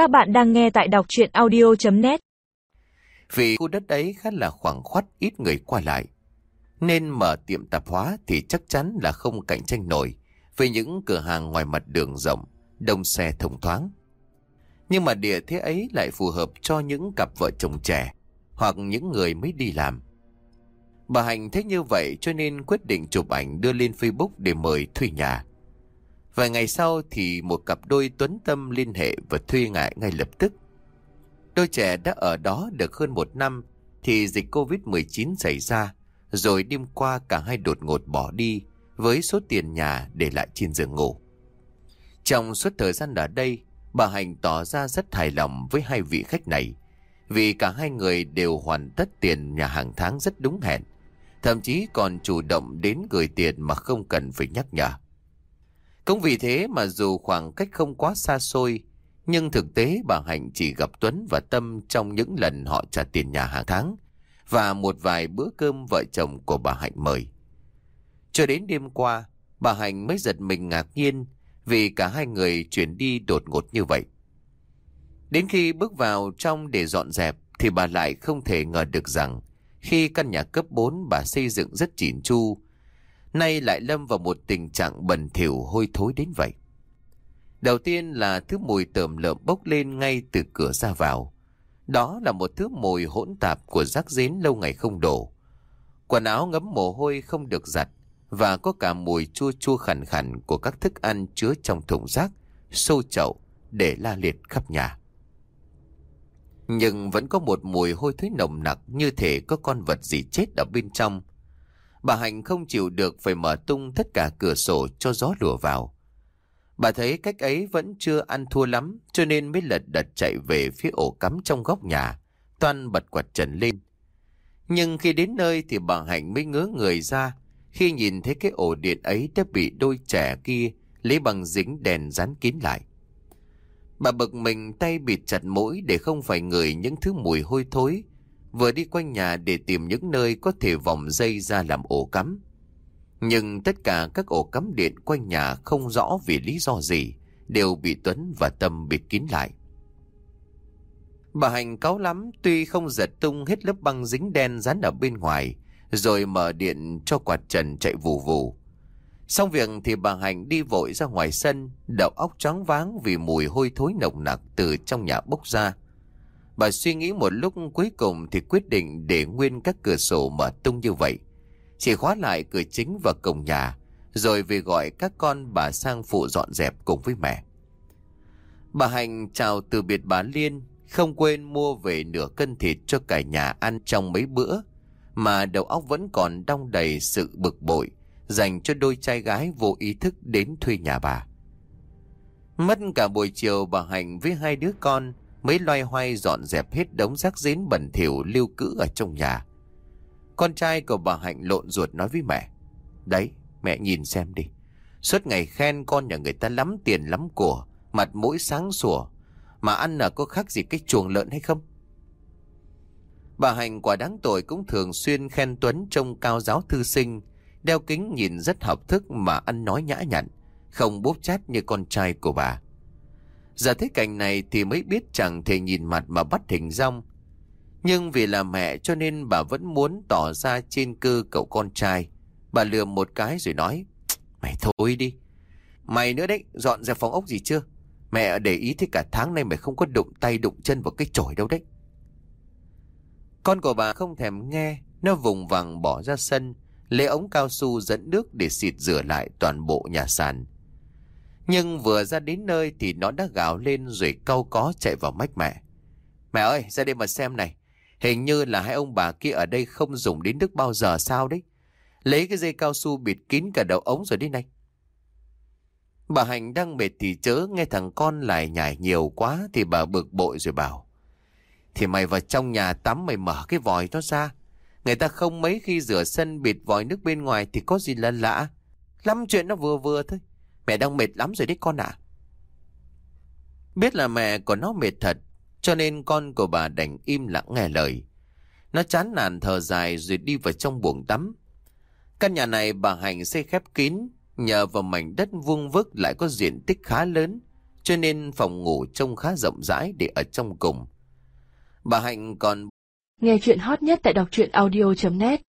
Các bạn đang nghe tại đọc chuyện audio.net Vì khu đất ấy khá là khoảng khoắt ít người qua lại. Nên mở tiệm tạp hóa thì chắc chắn là không cạnh tranh nổi với những cửa hàng ngoài mặt đường rộng, đông xe thông thoáng. Nhưng mà địa thế ấy lại phù hợp cho những cặp vợ chồng trẻ hoặc những người mới đi làm. Bà Hạnh thấy như vậy cho nên quyết định chụp ảnh đưa lên Facebook để mời thuê nhà. Vài ngày sau thì một cặp đôi tuấn tâm liên hệ và thuê ngại ngay lập tức. Đôi trẻ đã ở đó được hơn một năm thì dịch Covid-19 xảy ra rồi đêm qua cả hai đột ngột bỏ đi với số tiền nhà để lại trên giường ngủ. Trong suốt thời gian ở đây, bà hành tỏ ra rất hài lòng với hai vị khách này vì cả hai người đều hoàn tất tiền nhà hàng tháng rất đúng hẹn. Thậm chí còn chủ động đến gửi tiền mà không cần phải nhắc nhở. Cũng vì thế mà dù khoảng cách không quá xa xôi, nhưng thực tế bà Hạnh chỉ gặp Tuấn và Tâm trong những lần họ trả tiền nhà hàng tháng và một vài bữa cơm vợ chồng của bà Hạnh mời. Cho đến đêm qua, bà Hạnh mới giật mình ngạc nhiên vì cả hai người chuyển đi đột ngột như vậy. Đến khi bước vào trong để dọn dẹp thì bà lại không thể ngờ được rằng khi căn nhà cấp 4 bà xây dựng rất chỉn chu, nay lại lâm vào một tình trạng bẩn thỉu hôi thối đến vậy. Đầu tiên là thứ mùi tởm lợm bốc lên ngay từ cửa ra vào. Đó là một thứ mùi hỗn tạp của rác rến lâu ngày không đổ. Quần áo ngấm mồ hôi không được giặt và có cả mùi chua chua khẳng khẳng của các thức ăn chứa trong thùng rác, xô chậu để la liệt khắp nhà. Nhưng vẫn có một mùi hôi thối nồng nặc như thể có con vật gì chết ở bên trong. Bà Hạnh không chịu được phải mở tung tất cả cửa sổ cho gió lùa vào. Bà thấy cách ấy vẫn chưa ăn thua lắm cho nên mới lật đật chạy về phía ổ cắm trong góc nhà, toan bật quạt trần lên. Nhưng khi đến nơi thì bà Hạnh mới ngớ người ra khi nhìn thấy cái ổ điện ấy đã bị đôi trẻ kia lấy bằng dính đèn dán kín lại. Bà bực mình tay bịt chặt mũi để không phải ngửi những thứ mùi hôi thối, vừa đi quanh nhà để tìm những nơi có thể vòng dây ra làm ổ cắm. Nhưng tất cả các ổ cắm điện quanh nhà không rõ vì lý do gì, đều bị Tuấn và Tâm bịt kín lại. Bà Hành cáu lắm tuy không giật tung hết lớp băng dính đen dán ở bên ngoài, rồi mở điện cho quạt trần chạy vù vù. Xong việc thì bà Hành đi vội ra ngoài sân, đầu óc trắng váng vì mùi hôi thối nồng nặc từ trong nhà bốc ra. Bà suy nghĩ một lúc cuối cùng thì quyết định để nguyên các cửa sổ mở tung như vậy. Chỉ khóa lại cửa chính và cổng nhà, rồi về gọi các con bà sang phụ dọn dẹp cùng với mẹ. Bà Hạnh chào từ biệt bà Liên, không quên mua về nửa cân thịt cho cả nhà ăn trong mấy bữa, mà đầu óc vẫn còn đong đầy sự bực bội dành cho đôi trai gái vô ý thức đến thuê nhà bà. Mất cả buổi chiều bà Hạnh với hai đứa con mới loay hoay dọn dẹp hết đống rác rến bẩn thỉu lưu cữ ở trong nhà. Con trai của bà Hạnh lộn ruột nói với mẹ. Đấy, mẹ nhìn xem đi. Suốt ngày khen con nhà người ta lắm tiền lắm của, mặt mũi sáng sủa. Mà ăn là có khác gì cái chuồng lợn hay không? Bà Hạnh quả đáng tội cũng thường xuyên khen Tuấn trông cao giáo thư sinh, đeo kính nhìn rất học thức mà ăn nói nhã nhặn, không bốp chát như con trai của bà. Giờ thấy cảnh này thì mới biết chẳng thể nhìn mặt mà bắt hình rong. Nhưng vì là mẹ cho nên bà vẫn muốn tỏ ra trên cơ cậu con trai. Bà lừa một cái rồi nói, mày thôi đi. Mày nữa đấy, dọn ra phòng ốc gì chưa? Mẹ để ý thế cả tháng nay mày không có đụng tay đụng chân vào cái chổi đâu đấy. Con của bà không thèm nghe, nó vùng vằng bỏ ra sân, lấy ống cao su dẫn nước để xịt rửa lại toàn bộ nhà sàn. Nhưng vừa ra đến nơi thì nó đã gào lên rồi cau có chạy vào mách mẹ. Mẹ ơi, ra đây mà xem này. Hình như là hai ông bà kia ở đây không dùng đến nước bao giờ sao đấy. Lấy cái dây cao su bịt kín cả đầu ống rồi đi này. Bà Hạnh đang mệt thì chớ nghe thằng con lại nhảy nhiều quá thì bà bực bội rồi bảo. Thì mày vào trong nhà tắm mày mở cái vòi nó ra. Người ta không mấy khi rửa sân bịt vòi nước bên ngoài thì có gì là lạ. Lắm chuyện nó vừa vừa thôi. Mẹ đang mệt lắm rồi đấy con ạ. Biết là mẹ của nó mệt thật, cho nên con của bà đành im lặng nghe lời. Nó chán nản thở dài rồi đi vào trong buồng tắm. Căn nhà này bà Hành xây khép kín, nhờ vào mảnh đất vuông vức lại có diện tích khá lớn, cho nên phòng ngủ trông khá rộng rãi để ở trong cùng. Bà Hạnh còn Nghe chuyện hot nhất tại đọc truyện audio.net